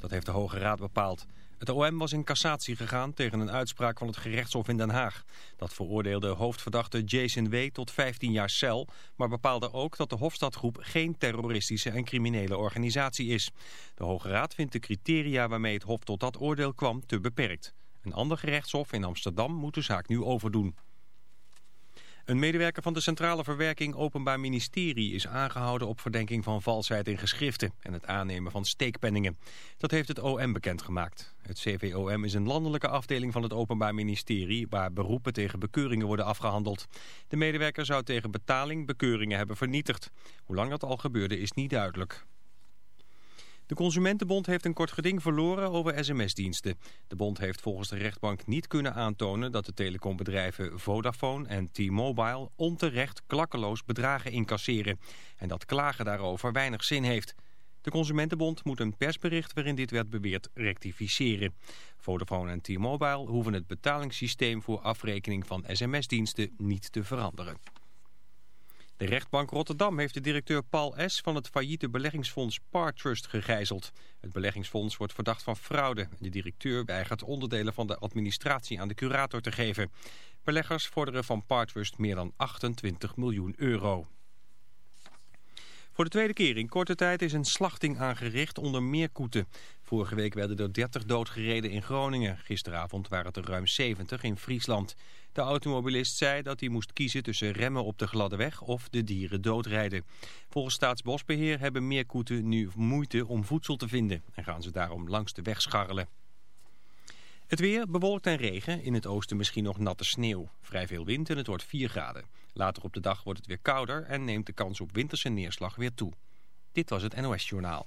Dat heeft de Hoge Raad bepaald. Het OM was in cassatie gegaan tegen een uitspraak van het gerechtshof in Den Haag. Dat veroordeelde hoofdverdachte Jason W. tot 15 jaar cel... maar bepaalde ook dat de Hofstadgroep geen terroristische en criminele organisatie is. De Hoge Raad vindt de criteria waarmee het hof tot dat oordeel kwam te beperkt. Een ander gerechtshof in Amsterdam moet de zaak nu overdoen. Een medewerker van de Centrale Verwerking Openbaar Ministerie is aangehouden op verdenking van valsheid in geschriften en het aannemen van steekpenningen. Dat heeft het OM bekendgemaakt. Het CVOM is een landelijke afdeling van het Openbaar Ministerie waar beroepen tegen bekeuringen worden afgehandeld. De medewerker zou tegen betaling bekeuringen hebben vernietigd. Hoe lang dat al gebeurde is niet duidelijk. De Consumentenbond heeft een kort geding verloren over sms-diensten. De bond heeft volgens de rechtbank niet kunnen aantonen dat de telecombedrijven Vodafone en T-Mobile onterecht klakkeloos bedragen incasseren. En dat klagen daarover weinig zin heeft. De Consumentenbond moet een persbericht waarin dit werd beweerd rectificeren. Vodafone en T-Mobile hoeven het betalingssysteem voor afrekening van sms-diensten niet te veranderen. De rechtbank Rotterdam heeft de directeur Paul S. van het failliete beleggingsfonds Partrust gegijzeld. Het beleggingsfonds wordt verdacht van fraude. De directeur weigert onderdelen van de administratie aan de curator te geven. Beleggers vorderen van Partrust meer dan 28 miljoen euro. Voor de tweede keer in korte tijd is een slachting aangericht onder meerkoeten. Vorige week werden er 30 doodgereden in Groningen. Gisteravond waren het er ruim 70 in Friesland. De automobilist zei dat hij moest kiezen tussen remmen op de gladde weg of de dieren doodrijden. Volgens Staatsbosbeheer hebben meerkoeten nu moeite om voedsel te vinden en gaan ze daarom langs de weg scharrelen. Het weer bewolkt en regen, in het oosten misschien nog natte sneeuw. Vrij veel wind en het wordt 4 graden. Later op de dag wordt het weer kouder en neemt de kans op winterse neerslag weer toe. Dit was het NOS Journaal.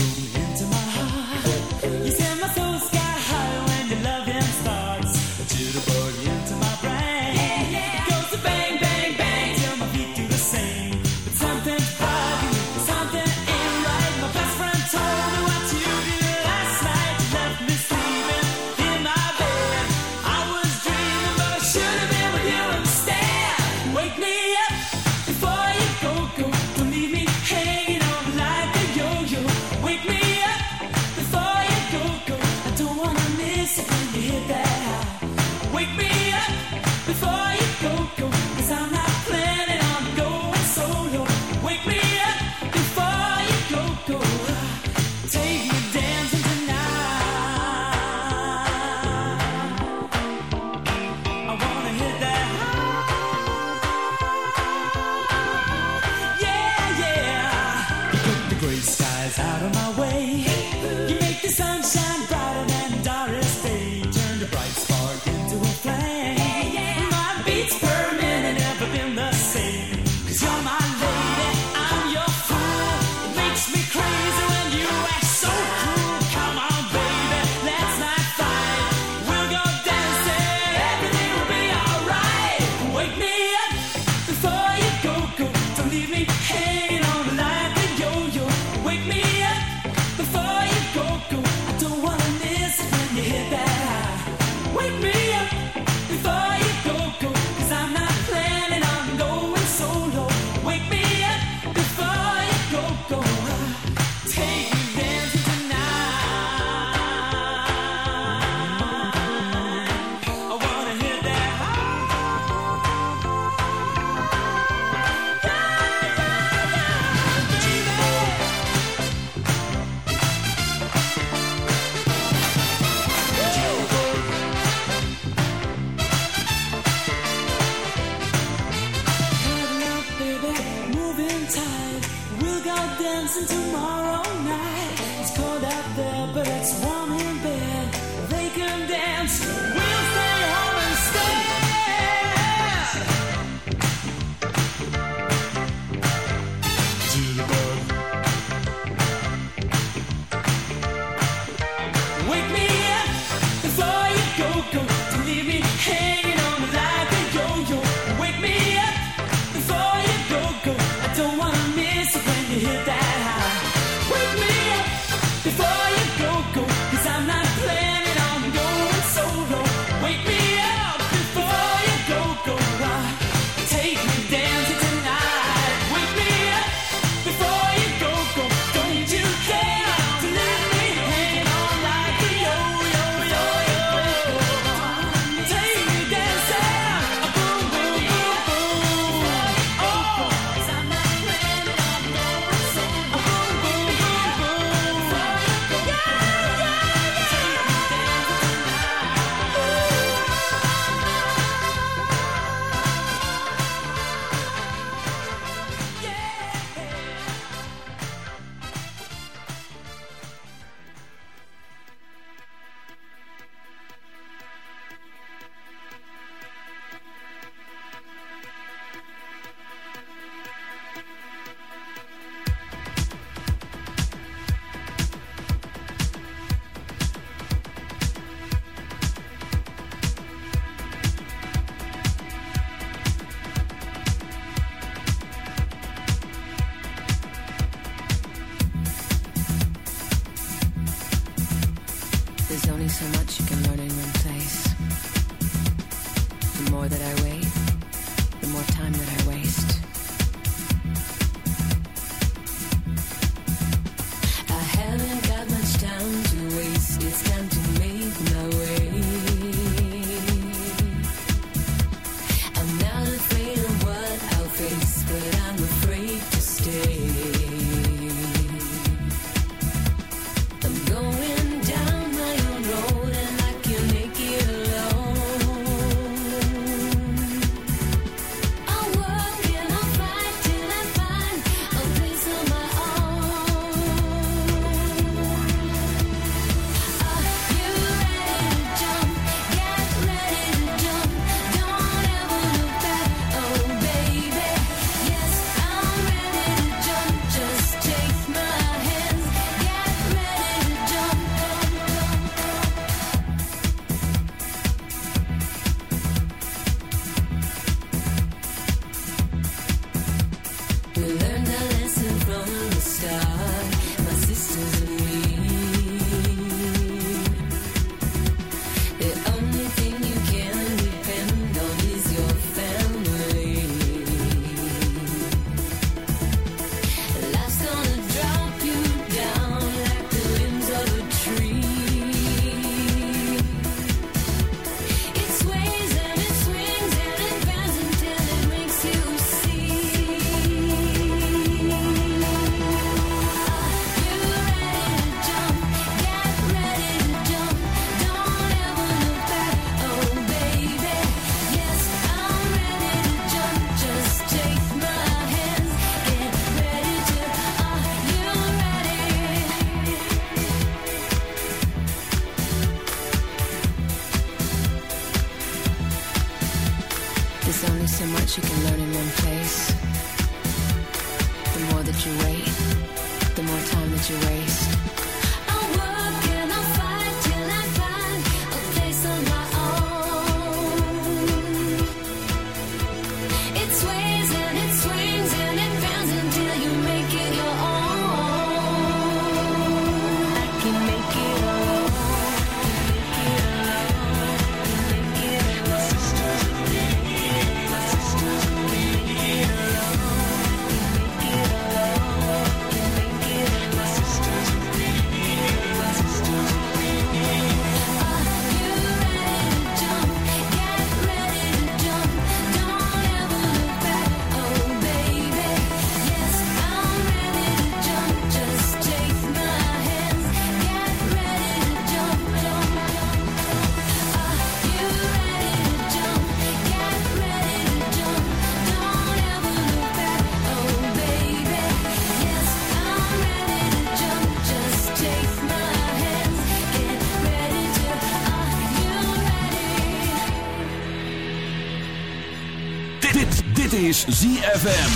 is ZFM.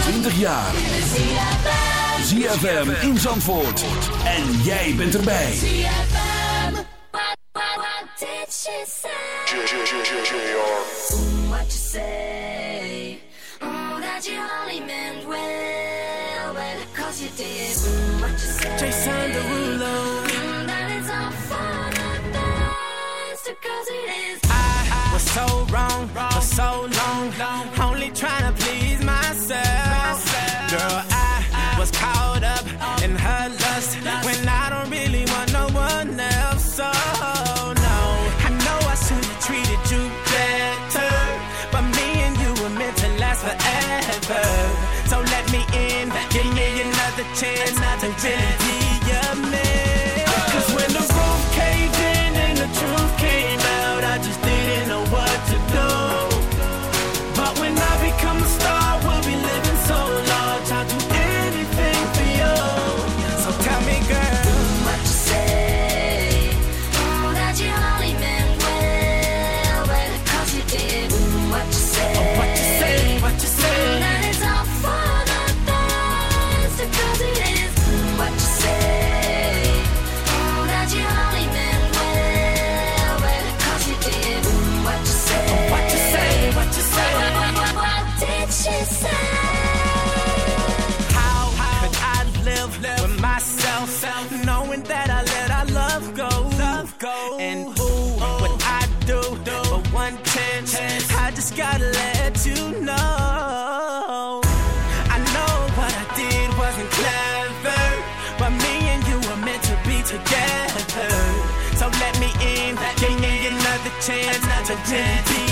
20 jaar. ZFM in Zandvoort. En jij bent erbij. ZFM. What, what, did she say? What you say? Oh, that you only meant well. Well, cause you did. What you say? Jason Derulo. so wrong. wrong. Another chance, another chance.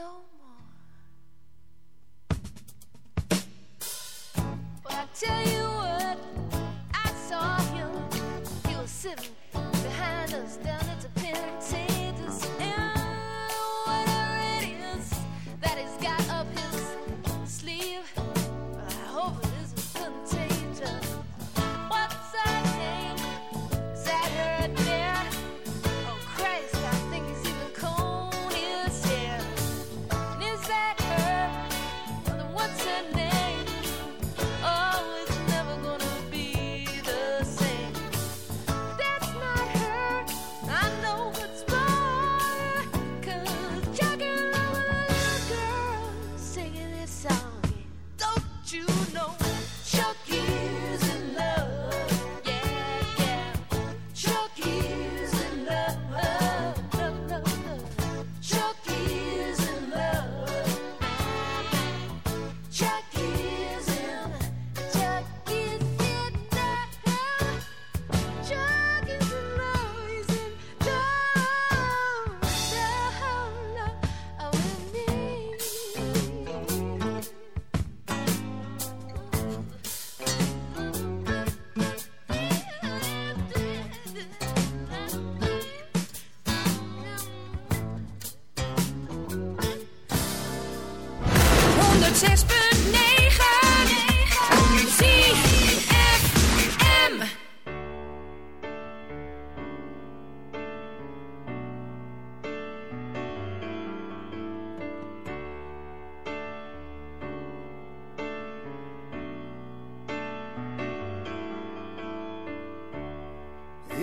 know?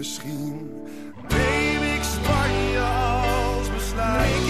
Misschien neem ik Spanje als besluit.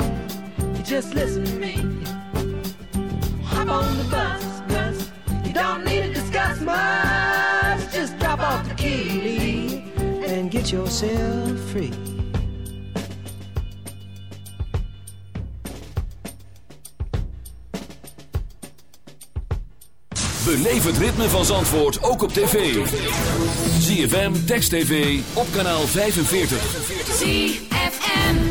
Just listen to me. Hop on the bus, Gus. You don't need to discuss much. Just drop off the key, Lee, and get yourself free. Beleef het ritme van Zandvoort ook op tv. ZFM, Text TV, op kanaal 45. ZFM.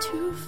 too far.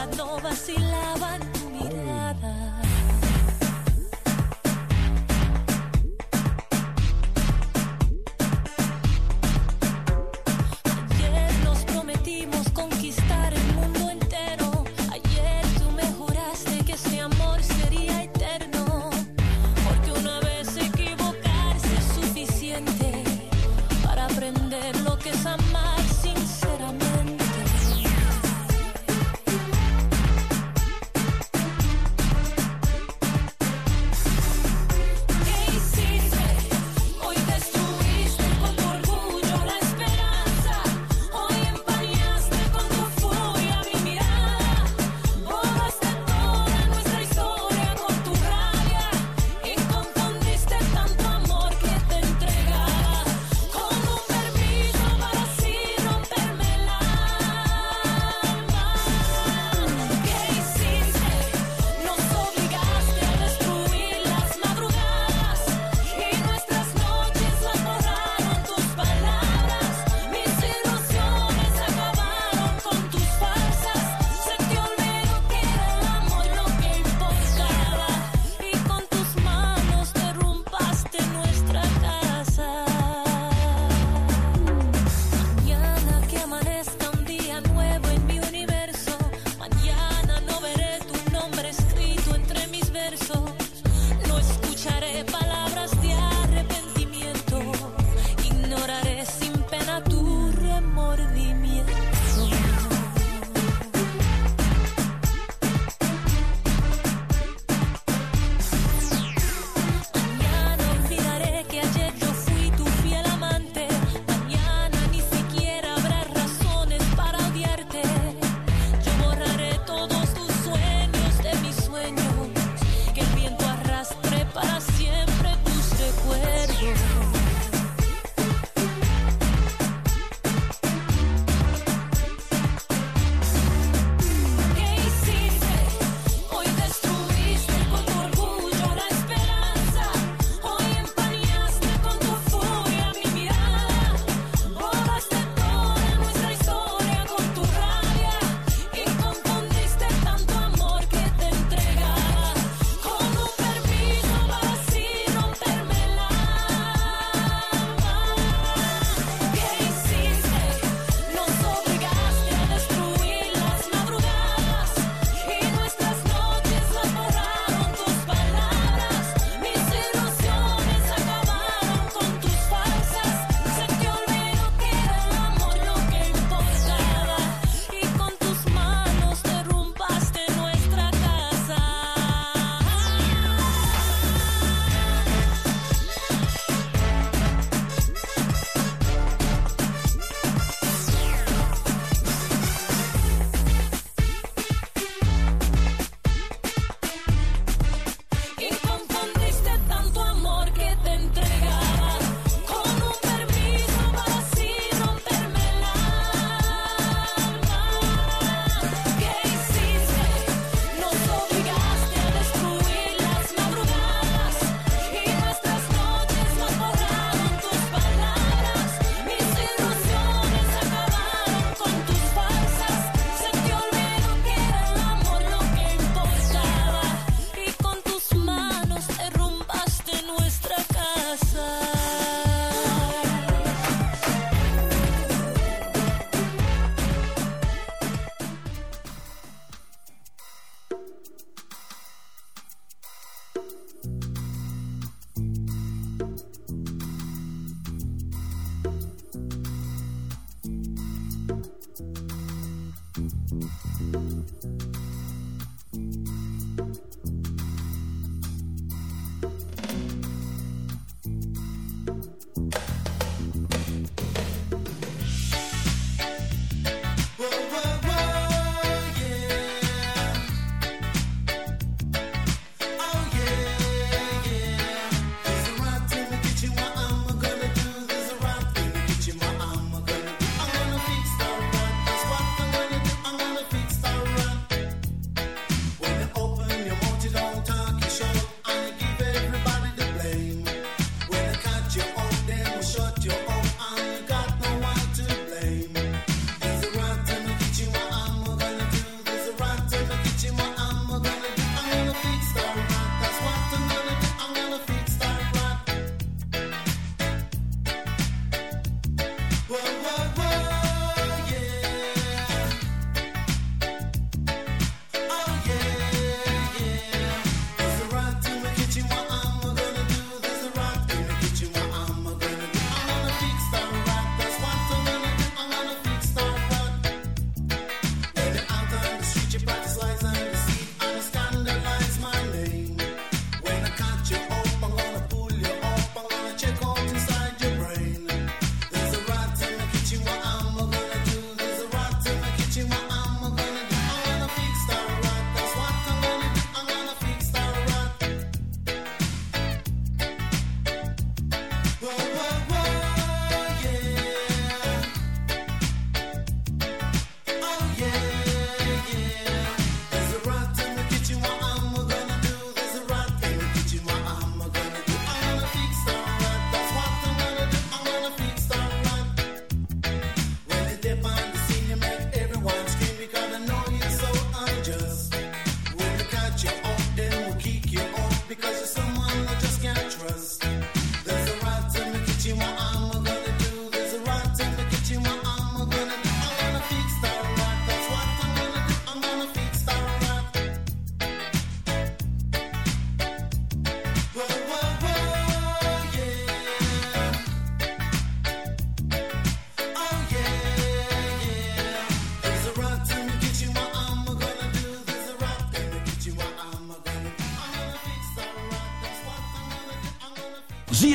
sábado vacilaban.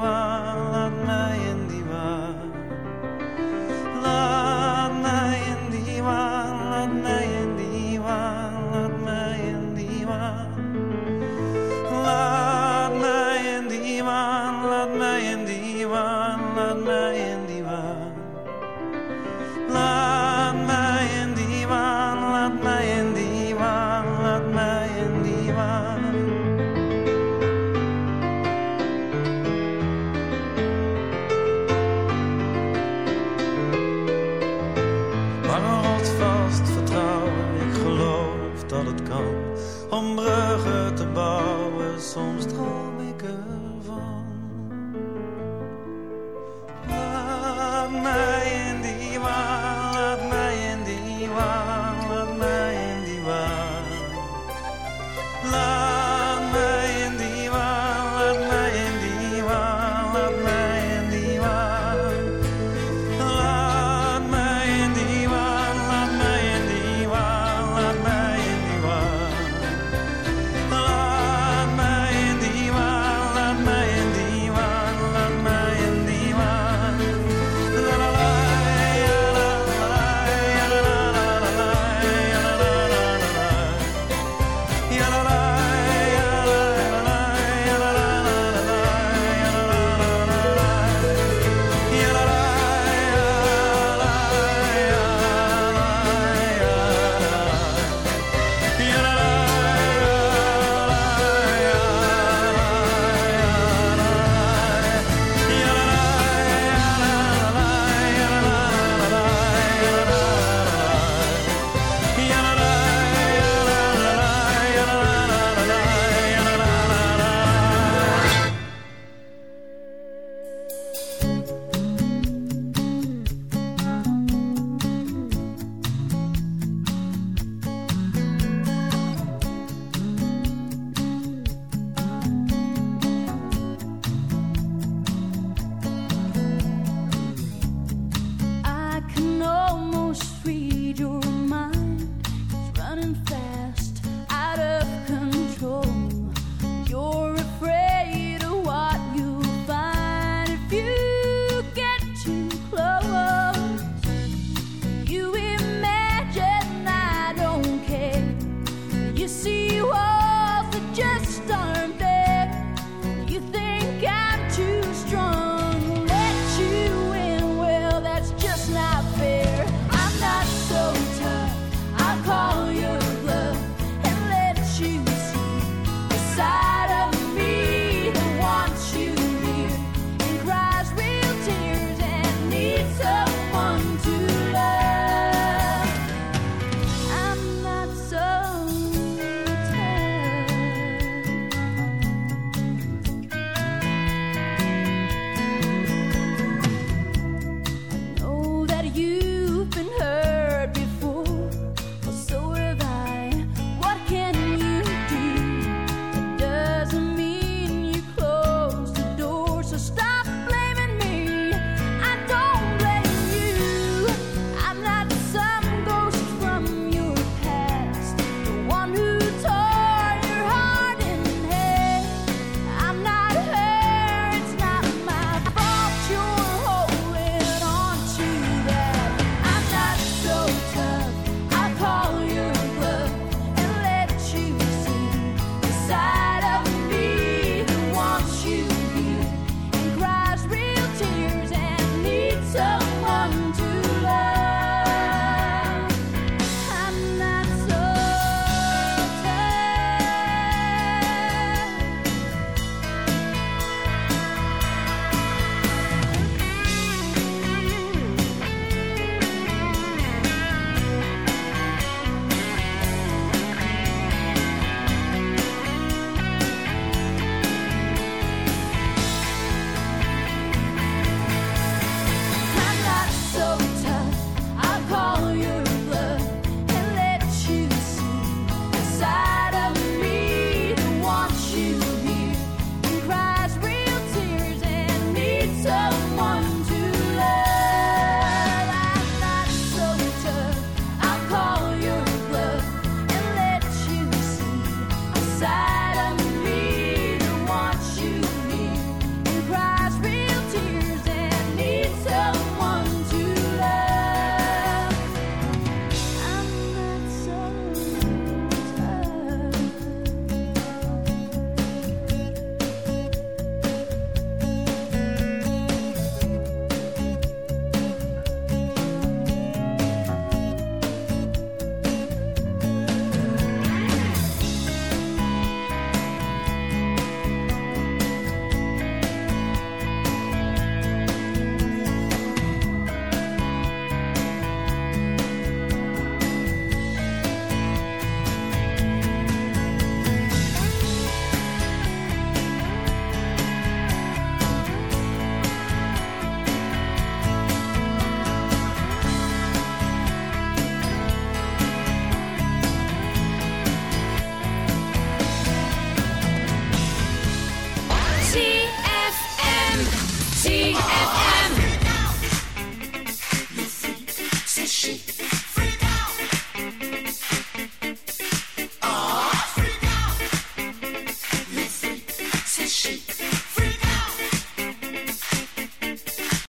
one. morgen te bouwen, soms droom ik ervan. Laat mij.